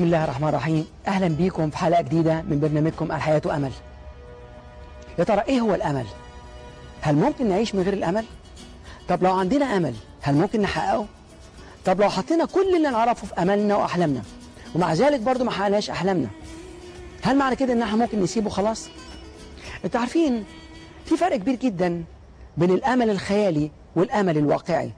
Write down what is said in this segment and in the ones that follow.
بسم الله الرحمن الرحيم أهلا بيكم في حلقة جديدة من برنامجكم الحياة أمل يا ترى إيه هو الأمل؟ هل ممكن نعيش من غير الأمل؟ طب لو عندنا أمل هل ممكن نحققه؟ طب لو حطينا كل اللي نعرفه في أملنا وأحلامنا ومع ذلك برضو ما حققناش أحلامنا هل معنى كده إن إحنا ممكن نسيبه خلاص؟ أنتوا عارفين في فرق كبير جدا بين الأمل الخيالي والأمل الواقعي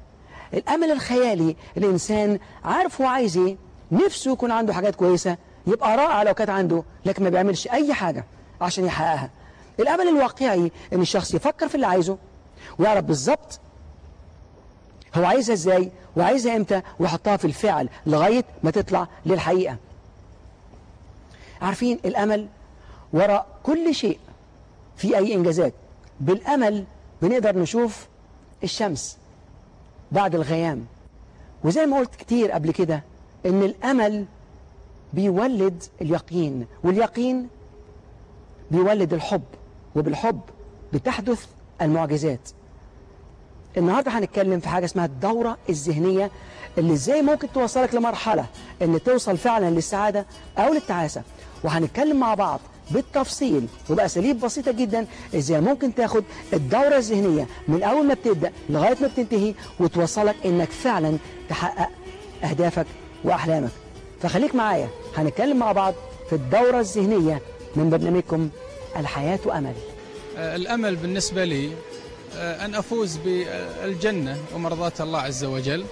الأمل الخيالي الإنسان عارف هو عايز إيه نفسه يكون عنده حاجات كويسة يبقى رائع لو كانت عنده لكن ما بيعملش أي حاجة عشان يحققها. الأمل الواقعي إن الشخص يفكر في اللي عايزه ويعرف بالظبط هو عايزها إزاي وعايزها إمتى ويحطها في الفعل لغاية ما تطلع للحقيقة. عارفين الأمل وراء كل شيء في أي إنجازات؟ بالأمل بنقدر نشوف الشمس بعد الغيام. وزي ما قلت كتير قبل كده إن الأمل بيولد اليقين واليقين بيولد الحب وبالحب بتحدث المعجزات. النهاردة هنتكلم في حاجة اسمها الدورة الذهنية اللي إزاي ممكن توصلك لمرحلة إن توصل فعلا للسعادة أو للتعاسة. وهنتكلم مع بعض بالتفصيل وبأساليب بسيطة جدا إزاي ممكن تاخد الدورة الذهنية من أول ما بتبدأ لغاية ما بتنتهي وتوصلك إنك فعلا تحقق أهدافك وأحلامك. فخليك معايا. هنتكلم مع بعض في الدورة الذهنية من برنامجكم الحياة أمل الأمل بالنسبة لي أن أفوز بالجنة ومرضاة الله عز وجل.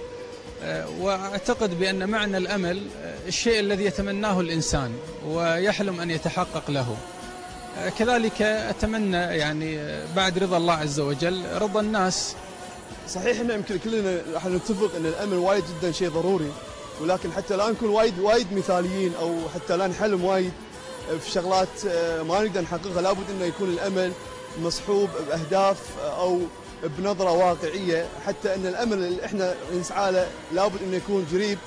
وأعتقد بأن معنى الأمل الشيء الذي يتمناه الإنسان ويحلم أن يتحقق له. كذلك أتمنى يعني بعد رضا الله عز وجل رضا الناس. صحيح ان يمكن كلنا راح نتفق أن الأمل وايد جدا شيء ضروري. ولكن حتى لا نكون وايد وايد مثاليين أو حتى لا نحلم وايد في شغلات ما نقدر نحققها. لابد إنه يكون الأمل مصحوب بأهداف أو بنظرة واقعية. حتى إن الأمل اللي إحنا نسعى له لابد إنه يكون قريب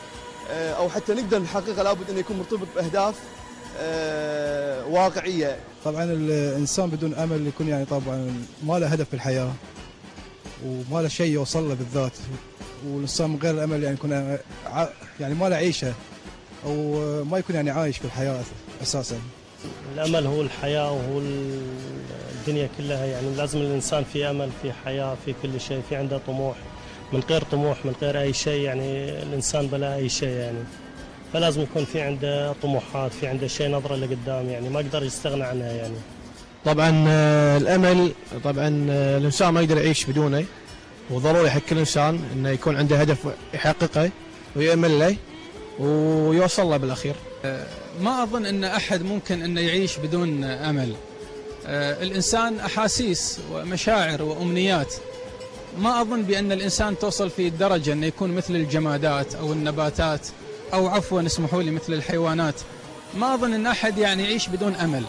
أو حتى نقدر نحققه لابد إنه يكون مرتبط بأهداف واقعية. طبعا الإنسان بدون أمل يكون يعني طبعا ما له هدف في الحياة. وما له شيء يوصل له بالذات. والإنسان من غير الأمل يعني يكون يعني ما له عيشة أو ما يكون يعني عايش في الحياة أساسا. الأمل هو الحياة وهو الدنيا كلها يعني لازم الإنسان في أمل في حياة في كل شيء في عنده طموح. من غير طموح من غير أي شيء يعني الإنسان بلا أي شيء يعني. فلازم يكون في عنده طموحات في عنده شيء نظرة لقدام يعني ما يقدر يستغنى عنها يعني. طبعا الأمل طبعا الإنسان ما يقدر يعيش بدونه وضروري حق كل انسان إنه يكون عنده هدف يحققه ويأمل له ويوصل له بالأخير. ما أظن إن أحد ممكن إنه يعيش بدون أمل. الإنسان أحاسيس ومشاعر وأمنيات. ما أظن بأن الإنسان توصل في درجة إنه يكون مثل الجمادات أو النباتات أو عفوا اسمحوا لي مثل الحيوانات. ما أظن إن أحد يعني يعيش بدون أمل.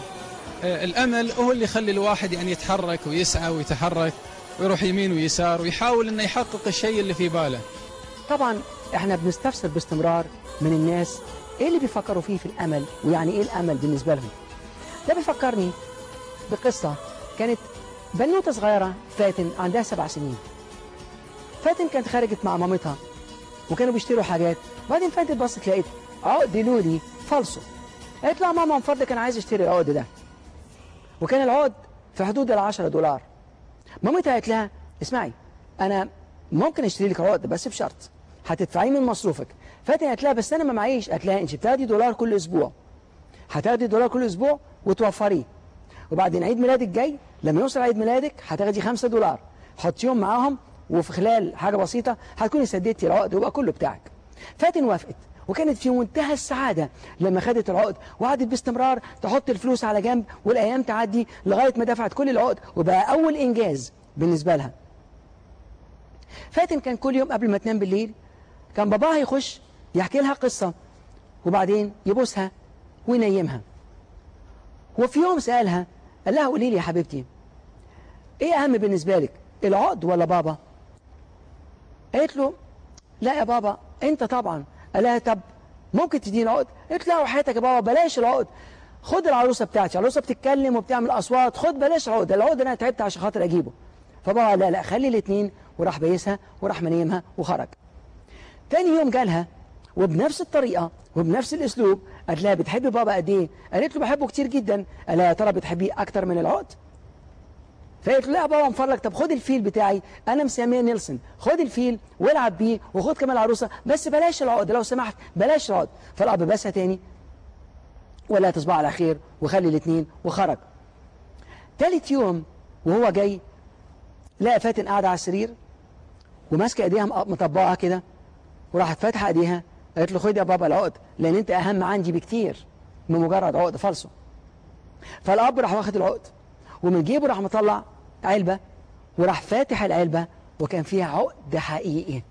الأمل هو اللي يخلي الواحد يعني يتحرك ويسعى ويتحرك ويروح يمين ويسار ويحاول إنه يحقق الشيء اللي في باله. طبعا إحنا بنستفسر باستمرار من الناس إيه اللي بيفكروا فيه في الأمل ويعني إيه الأمل بالنسبة لهم. ده بيفكرني بقصة كانت بنوتة صغيرة فاتن عندها سبع سنين. فاتن كانت خرجت مع مامتها وكانوا بيشتروا حاجات بعدين فاتن بصت لقيت عقد لولي فالصو. قالت لها ماما من أنا عايز أشتري العقد ده. وكان العقد في حدود ال 10 دولار. مامتها قالت لها اسمعي أنا ممكن أشتري لك عقد بس بشرط هتدفعيه من مصروفك. فاتن قالت لها بس أنا ما معيش. قالت لها أنت بتاخدي دولار كل أسبوع. هتاخدي دولار كل أسبوع وتوفريه. وبعدين عيد ميلادك جاي لما يوصل عيد ميلادك هتاخدي 5 دولار. حطيهم معاهم وفي خلال حاجة بسيطة هتكوني سددتي العقد ويبقى كله بتاعك. فاتن وافقت. وكانت في منتهى السعادة لما خدت العقد وقعدت باستمرار تحط الفلوس على جنب والأيام تعدي لغاية ما دفعت كل العقد وبقى أول إنجاز بالنسبة لها. فاتن كان كل يوم قبل ما تنام بالليل كان باباها يخش يحكي لها قصة وبعدين يبوسها وينيمها. وفي يوم سألها قال لها قولي لي يا حبيبتي إيه أهم بالنسبة لك العقد ولا بابا؟ قالت له لا يا بابا أنت طبعا قال لها طب ممكن تديني عقد قالت لا وحياتك يا بابا بلاش العقد. خد العروسة بتاعتي. العروسة بتتكلم وبتعمل أصوات. خد بلاش عقد العقد أنا تعبت عشان خاطر أجيبه. فبابا لا لا خلي الاثنين وراح بيسها وراح منيمها وخرج. تاني يوم جالها وبنفس الطريقة وبنفس الأسلوب. قالت لها بتحبي بابا قد إيه؟ قالت له بحبه كتير جدا. قال لها يا ترى بتحبيه أكتر من العقد؟ فقالت له لا يا بابا فضلك طب خد الفيل بتاعي أنا مسميه نيلسون. خد الفيل والعب بيه وخد كمان العروسه بس بلاش العقد لو سمحت بلاش العقد. فالاب بسها تاني. ولا تصبح على خير وخلي الاثنين وخرج. تالت يوم وهو جاي لقى فاتن قاعدة على السرير وماسكة إيديها مطبقة كده وراحت فاتحه إيديها قالت له خد يا بابا العقد لأن أنت أهم عندي بكتير من مجرد عقد فالصو. فالأب راح واخد العقد ومن جيبه راح مطلع علبة وراح فاتح العلبة وكان فيها عقد حقيقي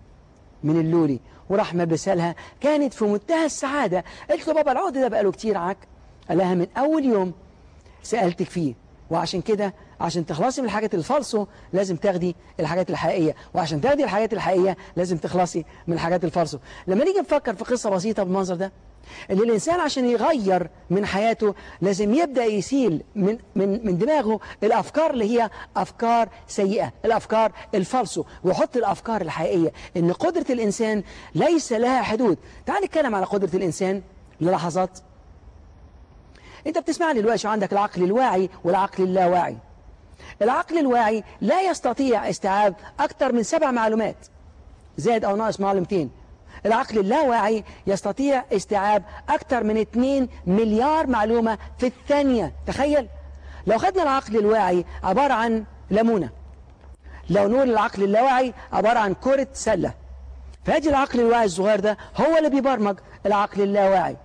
من اللولي وراح ملبسها لها. كانت في منتهى السعادة. قالت له بابا العقد ده بقاله كتير عك. قال لها من أول يوم سألتك فيه وعشان كده عشان تخلصي من الحاجات الفالصو لازم تاخدي الحاجات الحقيقية. وعشان تاخدي الحاجات الحقيقية لازم تخلصي من الحاجات الفالصو لما نيجي نفكر في قصة بسيطة بالمنظر ده ان الانسان عشان يغير من حياته لازم يبدأ يسيل من من من دماغه الأفكار اللي هي أفكار سيئة الأفكار الفالصو ويحط الأفكار الحقيقية إن قدرة الإنسان ليس لها حدود. تعال نتكلم على قدرة الإنسان للحظات. أنت بتسمعني دلوقتي عندك؟ العقل الواعي والعقل اللاواعي. العقل الواعي لا يستطيع استيعاب أكثر من سبع معلومات. زائد أو ناقص معلومتين. العقل اللاواعي يستطيع استيعاب أكثر من 2 مليار معلومة في الثانية. تخيل. لو خدنا العقل الواعي عبارة عن ليمونة. لو نقول العقل اللاواعي عبارة عن كرة سلة. فهذه العقل الواعي الصغير ده هو اللي بيبرمج العقل اللاواعي.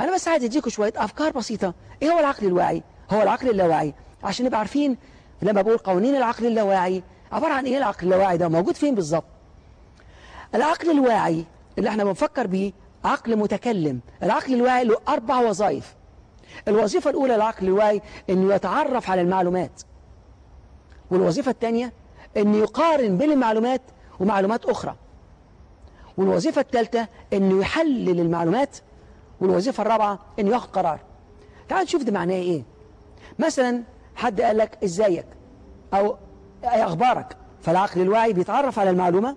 أنا بس عايز أديكم شوية أفكار بسيطة. إيه هو العقل الواعي؟ هو العقل اللاواعي. عشان نبقى عارفين لما بقول قوانين العقل اللاواعي عبارة عن إيه العقل اللاواعي ده؟ موجود فين بالظبط؟ العقل الواعي اللي إحنا بنفكر بيه عقل متكلم. العقل الواعي له أربع وظائف. الوظيفة الأولى للعقل الواعي أنه يتعرف على المعلومات. والوظيفة الثانية أنه يقارن بين المعلومات ومعلومات أخرى. والوظيفة الثالثة أنه يحلل المعلومات. والوظيفة الرابعة أنه ياخد قرار. تعال نشوف ده معناه إيه. مثلا حد قال لك إزيك؟ أو اي أخبارك؟ فالعقل الواعي بيتعرف على المعلومة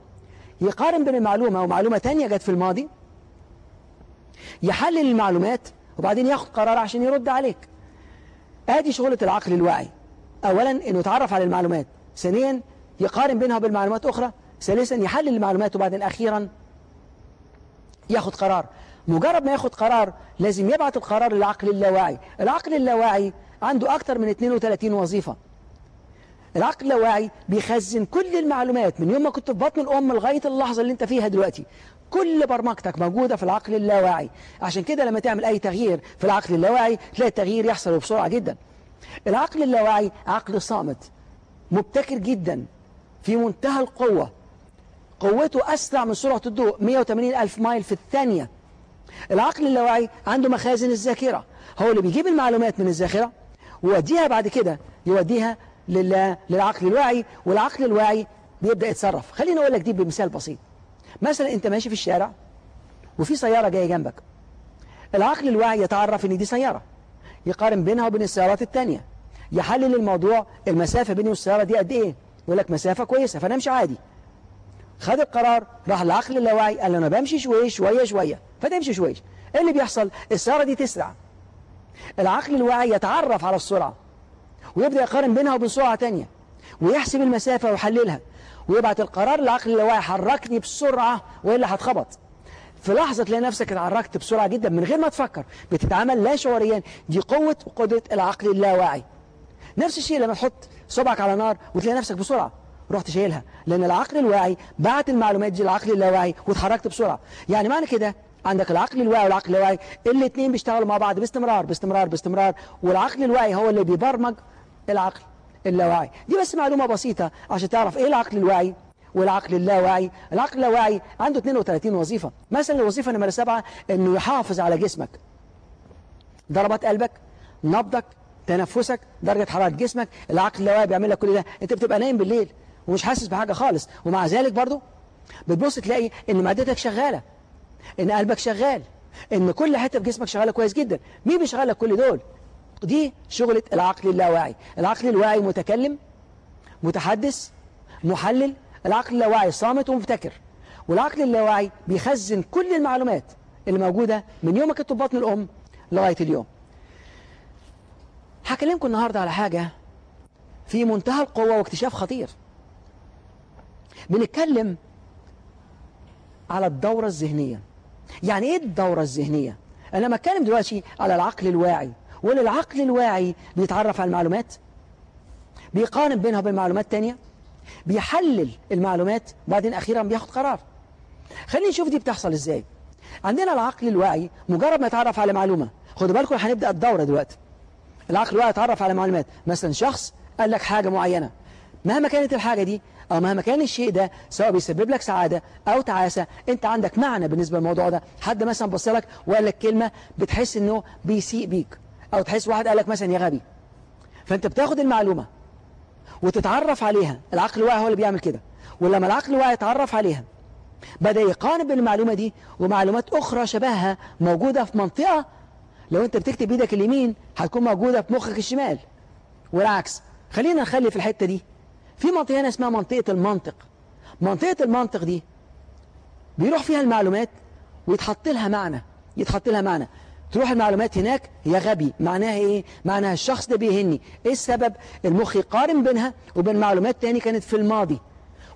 يقارن بين المعلومة ومعلومة تانية جت في الماضي يحلل المعلومات وبعدين ياخد قرار عشان يرد عليك. آدي شغلة العقل الواعي. اولا إنه يتعرف على المعلومات. ثانيا يقارن بينها وبين معلومات أخرى. ثالثا يحلل المعلومات وبعدين أخيرا ياخد قرار. مجرد ما ياخد قرار لازم يبعت القرار للعقل اللاواعي. العقل اللاواعي عنده أكثر من 32 وظيفة. العقل اللاواعي بيخزن كل المعلومات من يوم ما كنت في بطن الأم لغاية اللحظة اللي أنت فيها دلوقتي. كل برمجتك موجودة في العقل اللاواعي عشان كده لما تعمل أي تغيير في العقل اللاواعي تلاقي التغيير يحصل بسرعة جدا. العقل اللاواعي عقل صامت مبتكر جدا في منتهى القوة. قوته أسرع من سرعة الضوء 180 ألف مايل في الثانية. العقل اللاواعي عنده مخازن الذاكرة. هو اللي بيجيب المعلومات من الذاكرة ويوديها بعد كده يوديها. للعقل الواعي والعقل الواعي بيبدأ يتصرف. خليني أقول لك دي بمثال بسيط. مثلا أنت ماشي في الشارع وفي سيارة جاية جنبك. العقل الواعي يتعرف إن دي سيارة. يقارن بينها وبين السيارات التانية. يحلل الموضوع المسافة بيني والسيارة دي قد إيه. يقول لك مسافة كويسة فأنا أمشي عادي. خد القرار راح العقل اللاواعي قال أنا بمشي شوية شوية شوية. فتمشي شوية. إيه اللي بيحصل؟ السيارة دي تسرع. العقل الواعي يتعرف على السرعة. ويبدأ يقارن بينها وبين سرعة تانية ويحسب المسافة ويحللها ويبعت القرار للعقل اللاواعي حركني بسرعة وإلا هتخبط. في لحظة تلاقي نفسك اتحركت بسرعة جدا من غير ما تفكر بتتعامل لا شعوريا دي قوة وقدرة العقل اللاواعي. نفس الشيء لما تحط صبعك على نار وتلاقي نفسك بسرعة رحت شايلها لأن العقل الواعي بعت المعلومات دي للعقل اللاواعي واتحركت بسرعة. يعني معنى كده عندك العقل الواعي والعقل اللاواعي الاثنين بيشتغلوا مع بعض باستمرار باستمرار باستمرار والعقل الواعي هو اللي بيبرمج العقل اللاواعي. دي بس معلومة بسيطة عشان تعرف إيه العقل الواعي والعقل اللاواعي. العقل اللاواعي عنده 32 وظيفة. مثلا الوظيفة نمرة سبعة إنه يحافظ على جسمك. ضربات قلبك نبضك تنفسك درجة حرارة جسمك. العقل اللاواعي بيعمل لك كل ده. أنت بتبقى نايم بالليل ومش حاسس بحاجة خالص. ومع ذلك برضو بتبص تلاقي إن معدتك شغالة إن قلبك شغال إن كل حتة في جسمك شغالة كويس جدا. مين بيشغل لك كل دول؟ دي شغلة العقل اللاواعي. العقل الواعي متكلم متحدث محلل. العقل اللاواعي صامت ومبتكر. والعقل اللاواعي بيخزن كل المعلومات اللي موجودة من يوم ما كنت بطن الأم لغاية اليوم. هكلمكم النهاردة على حاجة في منتهى القوة واكتشاف خطير. بنتكلم على الدورة الذهنية. يعني إيه الدورة الذهنية؟ أنا لما أتكلم دلوقتي على العقل الواعي ولا العقل الواعي بيتعرف على المعلومات بيقارن بينها وبين معلومات تانية بيحلل المعلومات وبعدين أخيرا بياخد قرار. خلينا نشوف دي بتحصل إزاي. عندنا العقل الواعي مجرد ما يتعرف على معلومة. خدوا بالكم هنبدأ الدورة دلوقتي. العقل الواعي يتعرف على معلومات. مثلا شخص قال لك حاجة معينة. مهما كانت الحاجة دي أو مهما كان الشيء ده سواء بيسبب لك سعادة أو تعاسة أنت عندك معنى بالنسبة للموضوع ده. حد مثلا بص لك وقال لك كلمة بتحس إنه بيسيء بيك. أو تحس واحد قال لك مثلا يا غبي فأنت بتاخد المعلومة وتتعرف عليها. العقل الواعي هو اللي بيعمل كده. ولما العقل الواعي يتعرف عليها بدأ يقارن المعلومة دي ومعلومات أخرى شبهها موجودة في منطقة لو أنت بتكتب بإيدك اليمين هتكون موجودة في مخك الشمال. والعكس خلينا نخلي في الحتة دي في منطقة هنا اسمها منطقة المنطق. منطقة المنطق دي بيروح فيها المعلومات ويتحط لها معنى يتحط لها معنى. تروح المعلومات هناك يا غبي معناها إيه؟ معناها الشخص ده بيهني. إيه السبب؟ المخ يقارن بينها وبين معلومات تاني كانت في الماضي.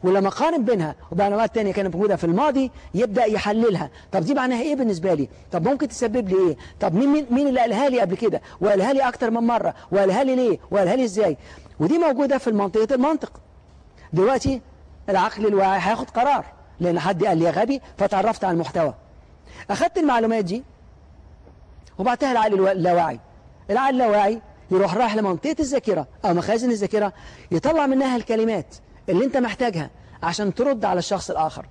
ولما قارن بينها ومعلومات تانية كانت موجودة في الماضي يبدأ يحللها. طب دي معناها إيه بالنسبة لي؟ طب ممكن تسبب لي إيه؟ طب مين مين, مين اللي قالها لي قبل كده؟ وقالها لي أكتر من مرة. وقالها لي ليه؟ وقالها لي إزاي؟ ودي موجودة في منطقة المنطق. دلوقتي العقل الواعي هياخد قرار لأن حد قال لي يا غبي فتعرفت على المحتوى. أخدت المعلومات دي وبعتها العقل اللاواعي. العقل اللاواعي يروح رايح لمنطقة الذاكرة أو مخازن الذاكرة يطلع منها الكلمات اللي أنت محتاجها عشان ترد على الشخص الآخر.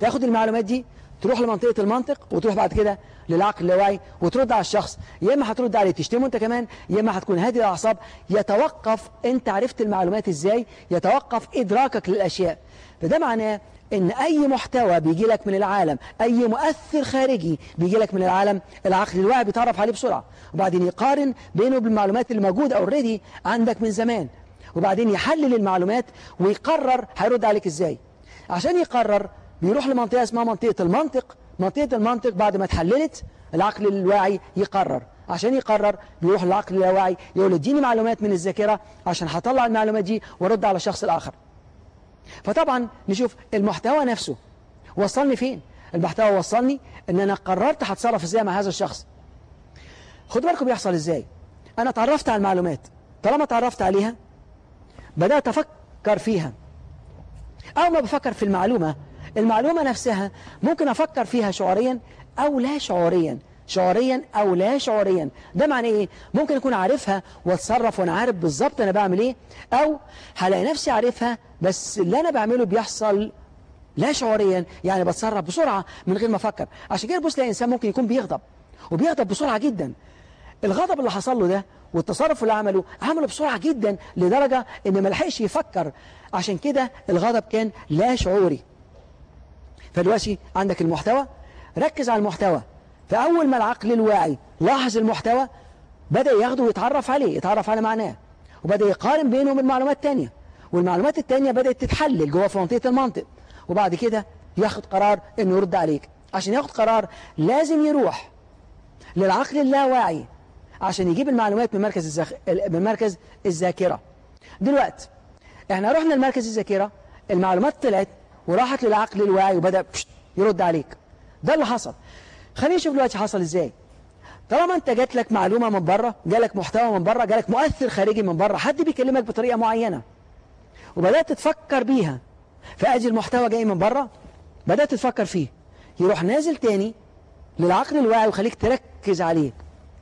تاخد المعلومات دي تروح لمنطقة المنطق وتروح بعد كده للعقل اللاواعي وترد على الشخص. يا إما هترد عليه تشتمه أنت كمان يا إما هتكون هادي الاعصاب يتوقف أنت عرفت المعلومات إزاي؟ يتوقف إدراكك للأشياء. فده معناه إن أي محتوى بيجي لك من العالم أي مؤثر خارجي بيجي لك من العالم العقل الواعي بيتعرف عليه بسرعة. وبعدين يقارن بينه بالمعلومات اللي موجودة اوريدي عندك من زمان. وبعدين يحلل المعلومات ويقرر هيرد عليك إزاي. عشان يقرر بيروح لمنطقة اسمها منطقة المنطق. منطقة المنطق بعد ما اتحللت العقل الواعي يقرر. عشان يقرر بيروح للعقل اللاواعي يقول اديني معلومات من الذاكرة عشان هطلع المعلومات دي وارد على الشخص الآخر. فطبعا نشوف المحتوى نفسه وصلني فين؟ المحتوى وصلني إن أنا قررت هتصرف إزاي مع هذا الشخص. خدوا بالكم بيحصل إزاي. أنا اتعرفت على المعلومات. طالما اتعرفت عليها بدأت أفكر فيها. أول ما بفكر في المعلومة المعلومة نفسها ممكن أفكر فيها شعوريا أو لا شعوريا. شعوريا أو لا شعوريا. ده معنى إيه؟ ممكن أكون عارفها وأتصرف وأنا عارف بالظبط أنا بعمل إيه. أو هلاقي نفسي عارفها بس اللي أنا بعمله بيحصل لا شعوريا. يعني بتصرف بسرعة من غير ما أفكر. عشان كده بص إنسان ممكن يكون بيغضب. وبيغضب بسرعة جدا. الغضب اللي حصل له ده والتصرف اللي عمله عمله بسرعة جدا لدرجة إن ما لحقش يفكر. عشان كده الغضب كان لا شعوري. فدلوقتي عندك المحتوى؟ ركز على المحتوى. فأول ما العقل الواعي لاحظ المحتوى بدأ ياخده ويتعرف عليه. يتعرف على معناه. وبدأ يقارن بينه وبين معلومات تانية. والمعلومات التانية بدأت تتحلل جوه في منطقة المنطق. وبعد كده ياخد قرار إنه يرد عليك. عشان ياخد قرار لازم يروح للعقل اللاواعي عشان يجيب المعلومات من مركز الزخ... من مركز الذاكرة. دلوقتي إحنا رحنا لمركز الذاكرة. المعلومات طلعت وراحت للعقل الواعي وبدأ يرد عليك. ده اللي حصل. خلينا نشوف دلوقتي حصل إزاي. طالما أنت جات لك معلومة من بره جالك محتوى من بره جالك مؤثر خارجي من بره حد بيكلمك بطريقة معينة وبدأت تفكر بيها فأجي المحتوى جاي من بره بدأت تفكر فيه. يروح نازل تاني للعقل الواعي وخليك تركز عليه.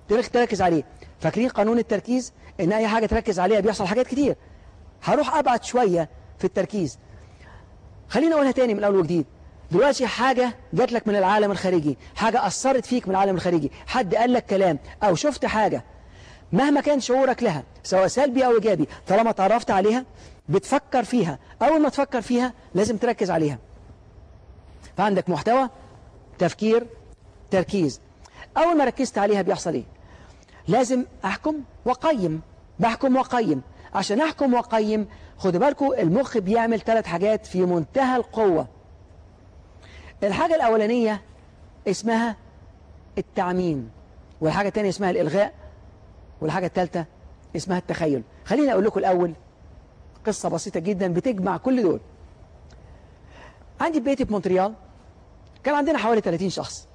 تركز تركز عليه. فاكرين قانون التركيز؟ إن أي حاجة تركز عليها بيحصل حاجات كتير. هروح أبعد شوية في التركيز. خلينا اقولها تاني من الأول وجديد. دلوقتي حاجة جات لك من العالم الخارجي حاجة أثرت فيك من العالم الخارجي. حد قال لك كلام أو شفت حاجة مهما كان شعورك لها سواء سلبي أو إيجابي طالما تعرفت عليها بتفكر فيها. أول ما تفكر فيها لازم تركز عليها. فعندك محتوى تفكير تركيز. أول ما ركزت عليها بيحصل إيه؟ لازم أحكم وقيم بحكم وقيم عشان أحكم وقيم خدوا بالكم المخ بيعمل ثلاث حاجات في منتهى القوة. الحاجة الأولانية اسمها التعميم والحاجة الثانية اسمها الإلغاء والحاجة الثالثة اسمها التخيل. خليني أقول لكم الأول قصة بسيطة جدا بتجمع كل دول. عندي بيتي في مونتريال كان عندنا حوالي 30 شخص.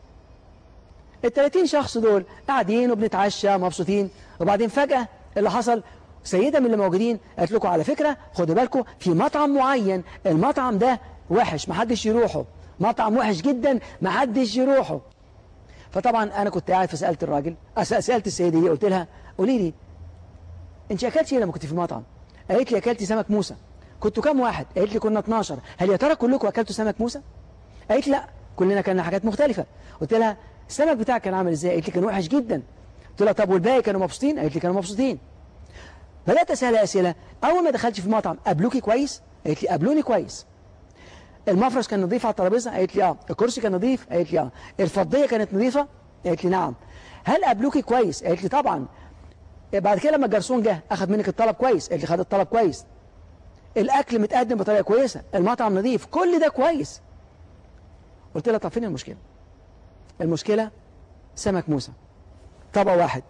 ال 30 شخص دول قاعدين وبنتعشى مبسوطين وبعدين فجأة اللي حصل سيدة من اللي موجودين قالت لكم على فكرة خدوا بالكم في مطعم معين المطعم ده وحش محدش يروحه. مطعم وحش جدا محدش يروحه. فطبعا أنا كنت قاعد فسالت الراجل سألت السيدة دي قلت لها قولي لي أنت أكلتي إيه لما كنت في المطعم قالت لي اكلت سمك موسى. كنتوا كام واحد؟ قالت لي كنا 12 هل يا ترى كلكم أكلتوا سمك موسى؟ قالت لا كلنا كنا حاجات مختلفة. قلت لها السمك بتاعك كان عامل إزاي؟ قالت لي كان وحش جدا. قلت لها طب والباقي كانوا مبسوطين؟ قالت لي كانوا مبسوطين. بدات اسالها أسئلة. أول ما دخلت في المطعم قابلوكي كويس؟ قالت لي قابلوني كويس. المفرش كان نظيف على الترابيزة؟ قالت لي آه. الكرسي كان نظيف؟ قالت لي آه. الفضية كانت نظيفة؟ قالت لي نعم. هل قابلوكي كويس؟ قالت لي طبعا. بعد كده لما الجرسون جه أخذ منك الطلب كويس؟ قالت لي خد الطلب كويس. الأكل متقدم بطريقة كويسة. المطعم نظيف. كل ده كويس. قلت لها طب فين المشكلة؟ المشكلة سمك موسى. طبق واحد.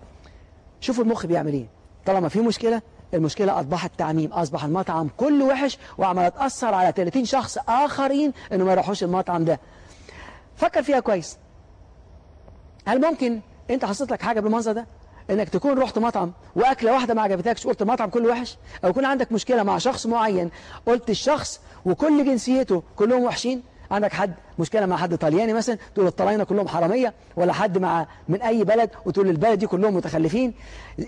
شوفوا المخ بيعمل إيه. طالما في مشكلة المشكلة أصبحت تعميم أصبح المطعم كله وحش وعمال تاثر على 30 شخص آخرين إنه ما يروحوش المطعم ده. فكر فيها كويس. هل ممكن أنت حصلت لك حاجة بالمنظر ده؟ إنك تكون رحت مطعم وأكلة واحدة ما عجبتكش قلت المطعم كله وحش أو يكون عندك مشكلة مع شخص معين قلت الشخص وكل جنسيته كلهم وحشين؟ عندك حد مشكلة مع حد طلياني مثلا تقول الطلاينة كلهم حرامية ولا حد مع من أي بلد وتقول البلد دي كلهم متخلفين.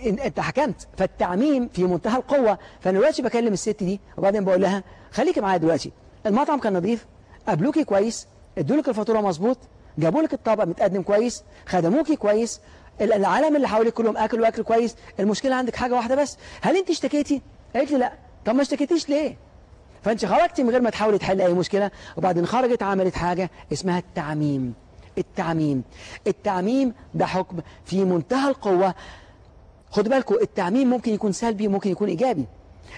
أنت حكمت. فالتعميم في منتهى القوة. فأنا دلوقتي بكلم الست دي وبعدين بقول لها خليكي معايا دلوقتي. المطعم كان نظيف قابلوكي كويس ادوا لك الفاتورة مظبوط جابوا لك الطبق متقدم كويس خدموكي كويس ال- العالم اللي حواليك كلهم أكلوا أكل كويس. المشكلة عندك حاجة واحدة بس هل أنت اشتكيتي؟ قالت لي لا. طب ما اشتكيتيش ليه؟ فانت خرجتي من غير ما تحاولي تحل أي مشكلة وبعدين خرجت عملت حاجة اسمها التعميم. التعميم. التعميم ده حكم في منتهى القوة. خدوا بالكم التعميم ممكن يكون سلبي وممكن يكون إيجابي.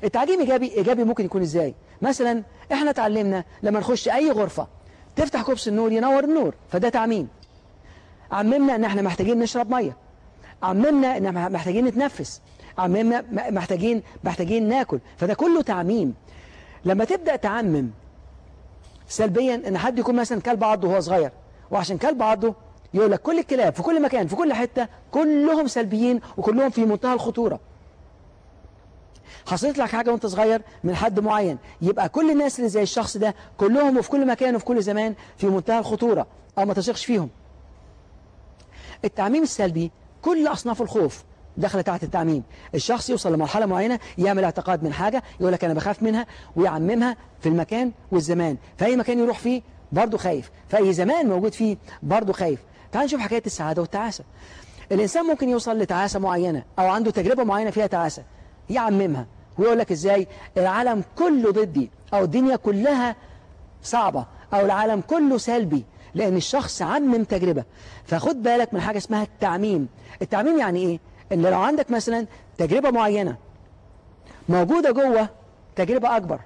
التعميم إيجابي إيجابي ممكن يكون إزاي؟ مثلا إحنا اتعلمنا لما نخش أي غرفة تفتح كوبس النور ينور النور فده تعميم. عممنا إن إحنا محتاجين نشرب مية. عممنا إن إحنا محتاجين نتنفس. عممنا محتاجين محتاجين ناكل. فده كله تعميم. لما تبدأ تعمم سلبيا إن حد يكون مثلا كلب عضه وهو صغير وعشان كلب عضه يقول لك كل الكلاب في كل مكان في كل حتة كلهم سلبيين وكلهم في منتهى الخطورة. حصلت لك حاجة وأنت صغير من حد معين يبقى كل الناس اللي زي الشخص ده كلهم وفي كل مكان وفي كل زمان في منتهى الخطورة أو ما تثقش فيهم. التعميم السلبي كل أصناف الخوف دخل تحت التعميم الشخص يوصل لمرحلة معينة يعمل اعتقاد من حاجة يقول لك أنا بخاف منها ويعممها في المكان والزمان. في أي مكان يروح فيه برضه خايف. في أي زمان موجود فيه برضه خايف. تعال نشوف حكاية السعادة والتعاسة. الإنسان ممكن يوصل لتعاسة معينة أو عنده تجربة معينة فيها تعاسة يعممها ويقول لك إزاي؟ العالم كله ضدي أو الدنيا كلها صعبة أو العالم كله سلبي لأن الشخص عمم تجربة. فخد بالك من حاجة اسمها التعميم. التعميم يعني إيه؟ إن لو عندك مثلا تجربة معينة موجودة جوه تجربة أكبر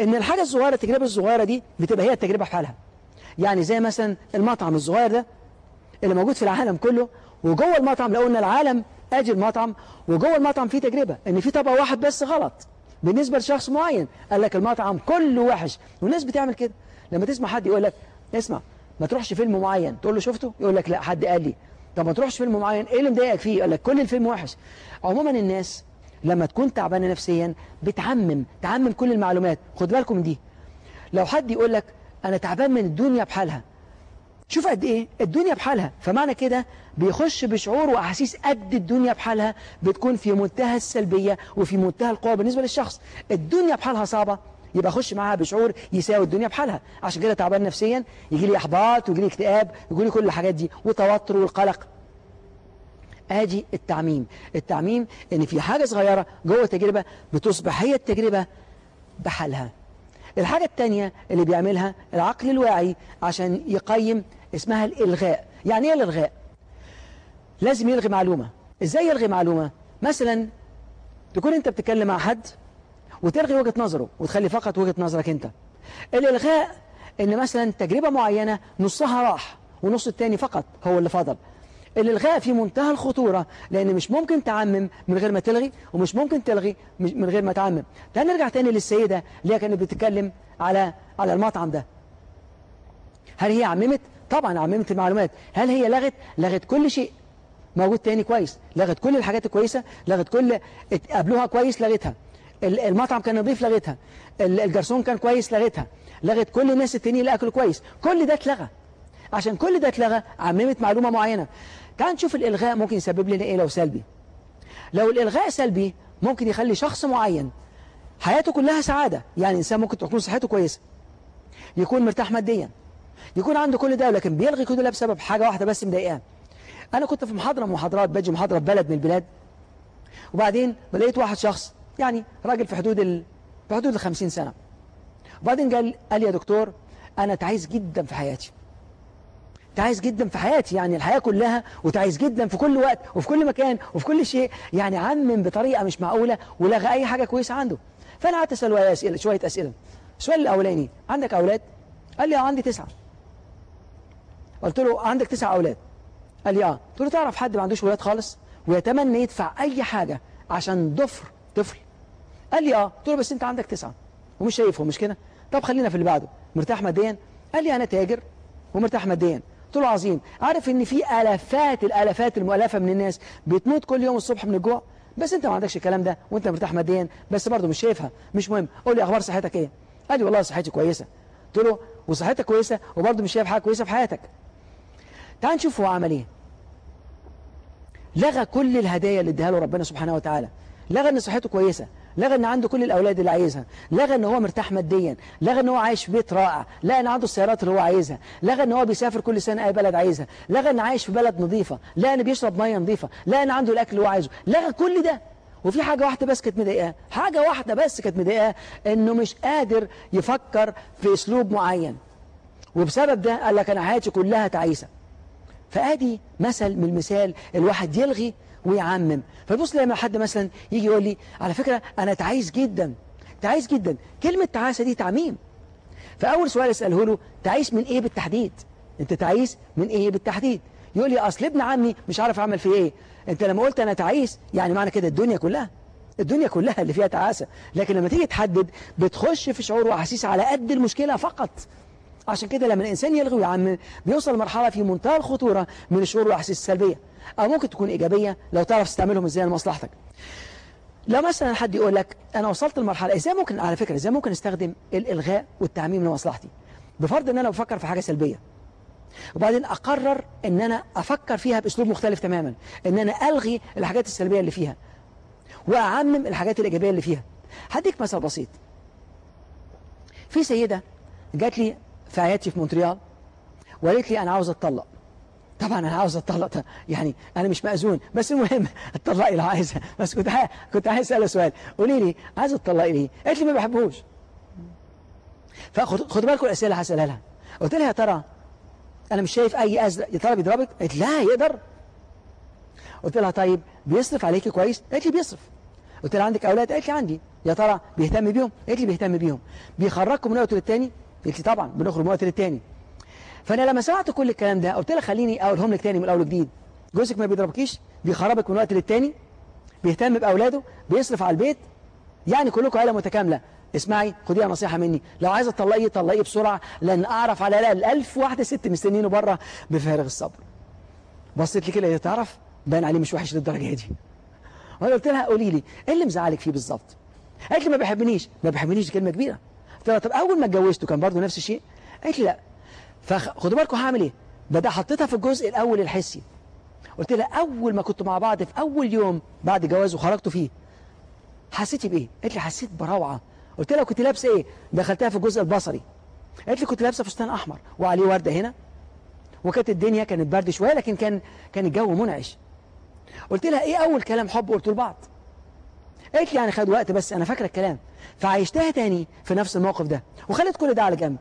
إن الحاجة الصغيرة التجربة الصغيرة دي بتبقى هي التجربة في حالها. يعني زي مثلا المطعم الصغير ده اللي موجود في العالم كله وجوه المطعم لو قلنا العالم ادي المطعم وجوه المطعم فيه تجربة إن في طبق واحد بس غلط بالنسبة لشخص معين قال لك المطعم كله وحش والناس بتعمل كده. لما تسمع حد يقول لك اسمع ما تروحش فيلم معين تقول له شفته؟ يقول لك لا حد قال لي. طب ما تروحش فيلم معين إيه اللي مضايقك فيه؟ يقول لك كل الفيلم وحش. عموما الناس لما تكون تعبانة نفسيا بتعمم تعمم كل المعلومات. خد بالكم دي. لو حد يقول لك أنا تعبان من الدنيا بحالها. شوف قد إيه الدنيا بحالها. فمعنى كده بيخش بشعور وأحاسيس قد الدنيا بحالها بتكون في منتهى السلبية وفي منتهى القوة بالنسبة للشخص. الدنيا بحالها صعبة يبقى اخش معاها بشعور يساوي الدنيا بحالها. عشان كده تعبان نفسيا يجي لي إحباط ويجي لي اكتئاب يجي لي كل الحاجات دي. وتوتر والقلق. ادي التعميم. التعميم إن في حاجة صغيرة جوه التجربة بتصبح هي التجربة بحالها. الحاجة التانية اللي بيعملها العقل الواعي عشان يقيم اسمها الإلغاء. يعني إيه الإلغاء؟ لازم يلغي معلومة. إزاي يلغي معلومة؟ مثلا تكون أنت بتتكلم مع حد وتلغي وجهة نظره وتخلي فقط وجهة نظرك انت. الإلغاء إن مثلا تجربة معينة نصها راح ونص التاني فقط هو اللي فضل. الإلغاء في منتهى الخطورة لأن مش ممكن تعمم من غير ما تلغي ومش ممكن تلغي من غير ما تعمم. تعال نرجع تاني للسيدة اللي هي كانت بتتكلم على على المطعم ده. هل هي عممت؟ طبعا عممت المعلومات. هل هي لغت؟ لغت كل شيء موجود تاني كويس. لغت كل الحاجات الكويسة. لغت كل قابلوها كويس لغتها. المطعم كان نظيف لغتها ال- الجرسون كان كويس لغتها لغت كل الناس التانيين اللي أكلوا كويس. كل ده اتلغى. عشان كل ده اتلغى عممت معلومة معينة. تعال نشوف الإلغاء ممكن يسبب لنا إيه لو سلبي. لو الإلغاء سلبي ممكن يخلي شخص معين حياته كلها سعادة. يعني إنسان ممكن تكون صحته كويسة. يكون مرتاح ماديا. يكون عنده كل ده لكن بيلغي كل ده بسبب حاجة واحدة بس مضايقاه. أنا كنت في محاضرة من محاضرات باجي محاضرة بلد من البلاد. وبعدين لقيت واحد شخص يعني راجل في حدود ال... في حدود ال 50 سنة. وبعدين قال قال يا دكتور أنا تعيس جدا في حياتي. تعيس جدا في حياتي يعني الحياة كلها وتعيس جدا في كل وقت وفي كل مكان وفي كل شيء. يعني عمم بطريقة مش معقولة ولغى أي حاجة كويسة عنده. فأنا قعدت أسأله أسئلة شوية أسئلة. السؤال الأولاني عندك أولاد؟ قال لي آه عندي تسعة. قلت له عندك تسع أولاد؟ قال لي آه. قلت له تعرف حد ما عندوش ولاد خالص؟ ويتمنى يدفع أي حاجة عشان ضفر طفل. قال لي آه. قلت له بس أنت عندك تسعة. ومش شايفهم مش كده؟ طب خلينا في اللي بعده. مرتاح ماديا؟ قال لي أنا تاجر ومرتاح ماديا. قلت له عظيم. عارف إن في آلافات الآلافات المؤلفة من الناس بتموت كل يوم الصبح من الجوع؟ بس أنت ما عندكش الكلام ده وأنت مرتاح ماديا بس برضه مش شايفها. مش مهم. قول لي أخبار صحتك إيه؟ قال لي والله صحتي كويسة. قلت له وصحتك كويسة وبرضه مش شايف حاجة كويسة في حياتك. تعال نشوف هو عمل إيه. لغى كل الهدايا اللي اداها له ربنا سبحانه وتعالى. لغى إن صحته كويسة. لغى إن عنده كل الأولاد اللي عايزها لغى إن هو مرتاح ماديا لغى إن هو عايش في بيت رائع لغى إن عنده السيارات اللي هو عايزها لغى إن هو بيسافر كل سنة أي بلد عايزها لغى إن عايش في بلد نظيفة لغى إن بيشرب مية نظيفة لغى إن عنده الأكل اللي هو عايزه. لغى كل ده. وفي حاجة واحدة بس كانت مضايقاه حاجة واحدة بس كانت مضايقاه إنه مش قادر يفكر في أسلوب معين. وبسبب ده قال لك أنا حياتي كلها تعيسة. فأدي مثل من المثال الواحد يلغي ويعمم. فبص لما حد مثلا يجي يقول لي على فكرة أنا تعيس جدا تعيس جدا. كلمة تعاسة دي تعميم. فأول سؤال أسأله له تعيس من إيه بالتحديد؟ أنت تعيس من إيه بالتحديد؟ يقول لي أصل ابن عمي مش عارف أعمل فيه إيه. أنت لما قلت أنا تعيس يعني معنى كده الدنيا كلها الدنيا كلها اللي فيها تعاسة. لكن لما تيجي تحدد بتخش في شعور وأحاسيس على قد المشكلة فقط. عشان كده لما الإنسان يلغي ويعمم بيوصل لمرحلة في منتهى الخطورة من الشعور والأحاسيس السلبية. أو ممكن تكون إيجابية لو تعرف تستعملهم إزاي لمصلحتك. لو مثلا حد يقول لك أنا وصلت لمرحلة إزاي ممكن على فكرة إزاي ممكن أستخدم الإلغاء والتعميم لمصلحتي؟ بفرض إن أنا بفكر في حاجة سلبية. وبعدين أقرر إن أنا أفكر فيها بأسلوب مختلف تماما إن أنا ألغي الحاجات السلبية اللي فيها وأعمم الحاجات الإيجابية اللي فيها. هديك مثل بسيط. في سيدة جات لي في عيادتي في مونتريال وقالت لي أنا عاوز أتطلق. طبعا أنا عاوز أتطلق يعني أنا مش مأذون بس المهم اتطلقي لو عايزة بس كنت عايز كنت عايز أسألها سؤال قولي لي عايزة تطلقي ليه؟ قالت لي ما بحبهوش فخد خد بالكم الأسئلة هسألها لها قلت لها يا ترى أنا مش شايف أي أزرق يا ترى بيضربك؟ قالت لا يقدر قلت لها طيب بيصرف عليكي كويس؟ قالت لي بيصرف قلت لها عندك أولاد؟ قالت لي عندي يا ترى بيهتم بيهم؟ قالت لي بيهتم بيهم بيخرجكم من وقت للتاني؟ قالت لي طبعا بنخرج من وقت للتاني فأنا لما سمعت كل الكلام ده قلت لها خليني أقولهم لك تاني من الأول وجديد. جوزك ما بيضربكيش بيخربك من وقت للتاني بيهتم بأولاده بيصرف على البيت. يعني كلكم عيلة متكاملة. اسمعي خديها نصيحة مني. لو عايزة تطلقي طلقي بسرعة. لأن أعرف على الأقل 1000 واحدة ست مستنينه بره بفارغ الصبر. بصيت لي كده تعرف؟ باين عليه مش وحش للدرجة دي. وأنا قلت لها قولي لي إيه اللي مزعلك فيه بالظبط؟ قالت لي ما بيحبنيش. ما بيحبنيش دي كلمة كبيرة. قلت لها طب أول ما اتجوزته كان برضه نفس الشيء؟ قالت لي لا. فخدوا بالكم هعمل إيه؟ بدأ حطيتها في الجزء الأول الحسي. قلت لها أول ما كنتوا مع بعض في أول يوم بعد جواز وخرجتوا فيه حسيتي بإيه؟ قالت لي حسيت بروعة. قلت لها كنت لابسة إيه؟ دخلتها في الجزء البصري. قالت لي كنت لابسة فستان أحمر وعليه وردة هنا. وكانت الدنيا كانت برد شوية لكن كان كان الجو منعش. قلت لها إيه أول كلام حب؟ قلته لبعض. قالت لي يعني خد وقت بس أنا فاكرة الكلام. فعيشتها تاني في نفس الموقف ده وخليت كل ده على جنب.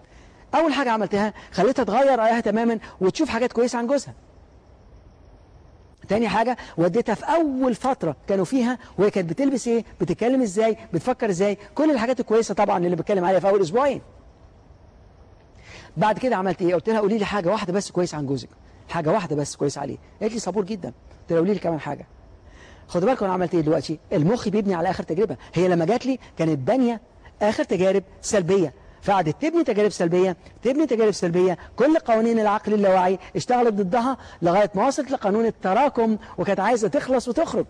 أول حاجة عملتها خليتها تغير رأيها تماما وتشوف حاجات كويسة عن جوزها. تاني حاجة وديتها في أول فترة كانوا فيها وهي كانت بتلبس إيه؟ بتتكلم إزاي؟ بتفكر إزاي؟ كل الحاجات الكويسة طبعا اللي بتكلم عليها في أول أسبوعين. بعد كده عملت إيه؟ قلت لها قولي لي حاجة واحدة بس كويسة عن جوزك. حاجة واحدة بس كويس عليه. قالت لي صبور جدا. قلت لها قولي لي كمان حاجة. خدوا بالكم أنا عملت إيه دلوقتي؟ المخ بيبني على آخر تجربة. هي لما جات لي كانت بانية آخر تجارب سلبية. فقعدت تبني تجارب سلبية تبني تجارب سلبية. كل قوانين العقل اللاواعي اشتغلت ضدها لغاية ما وصلت لقانون التراكم وكانت عايزة تخلص وتخرج.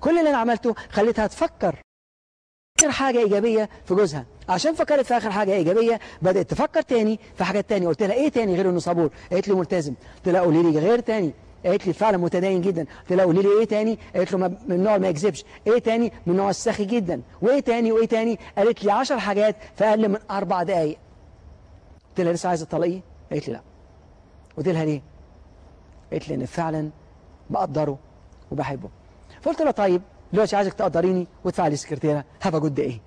كل اللي أنا عملته خليتها تفكر. آخر حاجة إيجابية في جوزها. عشان فكرت في آخر حاجة إيجابية بدأت تفكر تاني في حاجات تانية. قلت لها إيه تاني غير إنه صبور؟ قالت لي ملتزم. قلت لها قولي لي غير تاني. قالت لي فعلا متدين جدا. قلت لها قولي لي إيه تاني؟ قالت له من النوع ما يكذبش. إيه تاني؟ من النوع السخي جدا. وإيه تاني؟ وإيه تاني؟ قالت لي 10 حاجات في أقل من أربع دقائق قلت لها لسه عايزة تطلقيه قالت لي لا. قلت لها ليه؟ قالت لي ان فعلا بقدره وبحبه. فقلت لها طيب دلوقتي عايزك تقدريني وتدفعي لي سكرتيرة. هبه جود إيه؟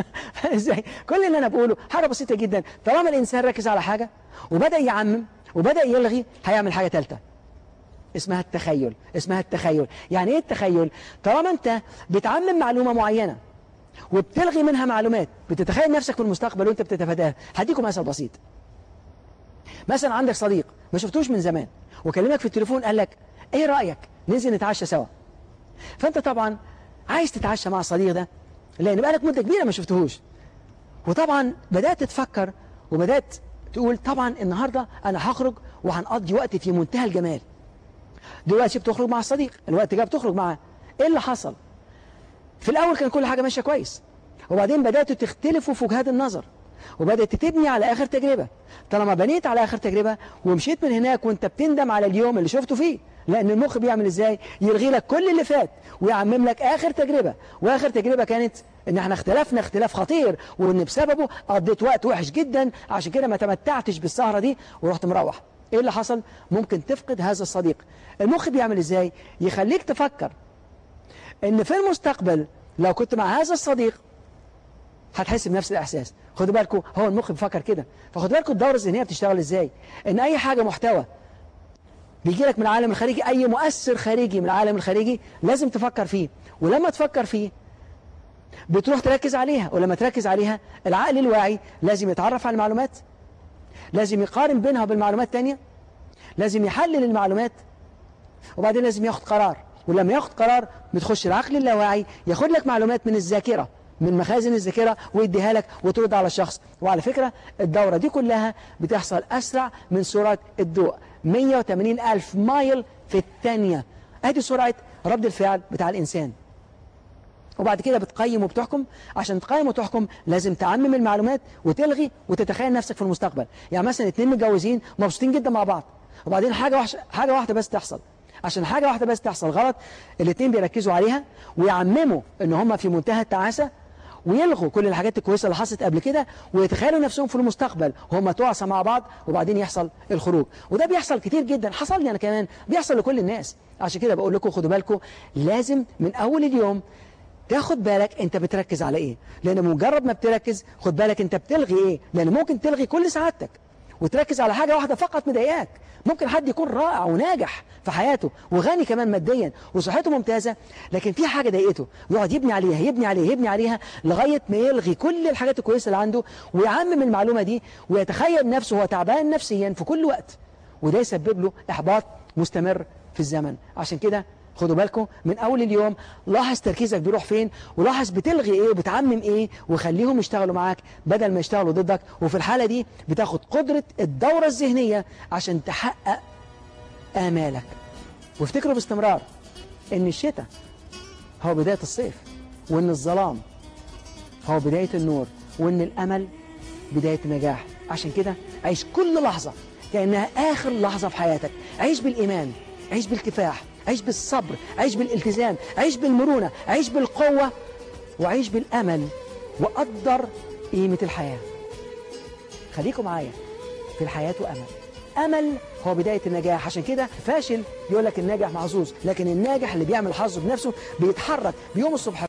إزاي؟ كل اللي أنا بقوله حاجة بسيطة جدا. طالما الإنسان ركز على حاجة وبدأ يعمم وبدأ يلغي هيعمل حاجة ثالثه اسمها التخيل اسمها التخيل. يعني إيه التخيل؟ طالما أنت بتعمم معلومة معينة وبتلغي منها معلومات بتتخيل نفسك في المستقبل وأنت بتتفاداها. هديكم مثل بسيط. مثلا عندك صديق ما شفتوش من زمان وكلمك في التليفون قال لك إيه رأيك ننزل نتعشى سوا؟ فأنت طبعا عايز تتعشى مع الصديق ده لأن بقالك مدة كبيرة ما شفتهوش. وطبعا بدأت تفكر وبدأت تقول طبعا النهارده أنا هخرج وهنقضي وقت في منتهى الجمال. دلوقتي بتخرج مع الصديق الوقت جاي بتخرج معاه. إيه اللي حصل؟ في الأول كان كل حاجة ماشية كويس وبعدين بداتوا تختلفوا في وجهات النظر وبدأت تبني على آخر تجربة. طالما بنيت على آخر تجربة ومشيت من هناك وأنت بتندم على اليوم اللي شفته فيه لأن المخ بيعمل إزاي؟ يلغي لك كل اللي فات ويعمم لك آخر تجربة. وآخر تجربة كانت إن إحنا اختلفنا اختلاف خطير وإن بسببه قضيت وقت وحش جدا عشان كده ما تمتعتش بالسهرة دي ورحت مروح. إيه اللي حصل؟ ممكن تفقد هذا الصديق. المخ بيعمل إزاي؟ يخليك تفكر إن في المستقبل لو كنت مع هذا الصديق هتحس بنفس الإحساس. خدوا بالكم هو المخ بيفكر كده. فخدوا بالكم الدورة الذهنية بتشتغل إزاي؟ إن أي حاجة محتوى بيجي لك من العالم الخارجي أي مؤثر خارجي من العالم الخارجي لازم تفكر فيه. ولما تفكر فيه بتروح تركز عليها. ولما تركز عليها العقل الواعي لازم يتعرف على المعلومات. لازم يقارن بينها وبين معلومات تانية لازم يحلل المعلومات؟ وبعدين لازم ياخد قرار. ولما ياخد قرار بتخش العقل اللاواعي ياخد لك معلومات من الذاكرة من مخازن الذاكرة ويديها لك وترد على الشخص وعلى فكرة الدورة دي كلها بتحصل أسرع من سرعة الضوء. 180 ألف مايل في الثانية. أدي سرعة رد الفعل بتاع الإنسان. وبعد كده بتقيم وبتحكم. عشان تقيم وتحكم لازم تعمم المعلومات وتلغي وتتخيل نفسك في المستقبل. يعني مثلا اتنين متجوزين مبسوطين جدا مع بعض. وبعدين حاجة وحش حاجة واحدة بس تحصل. عشان حاجة واحدة بس تحصل غلط الاتنين بيركزوا عليها ويعمموا إن هم في منتهى التعاسة ويلغوا كل الحاجات الكويسة اللي حصلت قبل كده ويتخيلوا نفسهم في المستقبل. وهم تعسى مع بعض وبعدين يحصل الخروج. وده بيحصل كتير جدا. حصل لي أنا كمان. بيحصل لكل الناس. عشان كده بقول لكم خدوا بالكم لازم من أول اليوم تاخد بالك انت بتركز على إيه. لأن مجرد ما بتركز خد بالك انت بتلغي إيه. لأن ممكن تلغي كل سعادتك وتركز على حاجة واحدة فقط مضايقاك. ممكن حد يكون رائع وناجح في حياته وغني كمان ماديا وصحته ممتازة لكن في حاجة ضايقته. يقعد يبني عليها يبني عليها يبني عليها لغاية ما يلغي كل الحاجات الكويسة اللي عنده ويعمم المعلومة دي ويتخيل نفسه. هو تعبان نفسيا في كل وقت. وده يسبب له إحباط مستمر في الزمن. عشان كده خدوا بالكم من أول اليوم لاحظ تركيزك بيروح فين ولاحظ بتلغي إيه وبتعمم إيه وخليهم يشتغلوا معاك بدل ما يشتغلوا ضدك. وفي الحالة دي بتاخد قدرة الدورة الذهنية عشان تحقق آمالك. وافتكروا باستمرار إن الشتاء هو بداية الصيف وإن الظلام هو بداية النور وإن الأمل بداية النجاح عشان كده عيش كل لحظة كأنها آخر لحظة في حياتك. عيش بالإيمان عيش بالكفاح. عيش بالصبر عيش بالالتزام عيش بالمرونة عيش بالقوة وعيش بالأمل وقدر قيمة الحياة. خليكم معايا في الحياة أمل أمل هو بداية النجاح. عشان كده فاشل يقول لك الناجح محظوظ لكن الناجح اللي بيعمل حظه بنفسه بيتحرك بيوم الصبح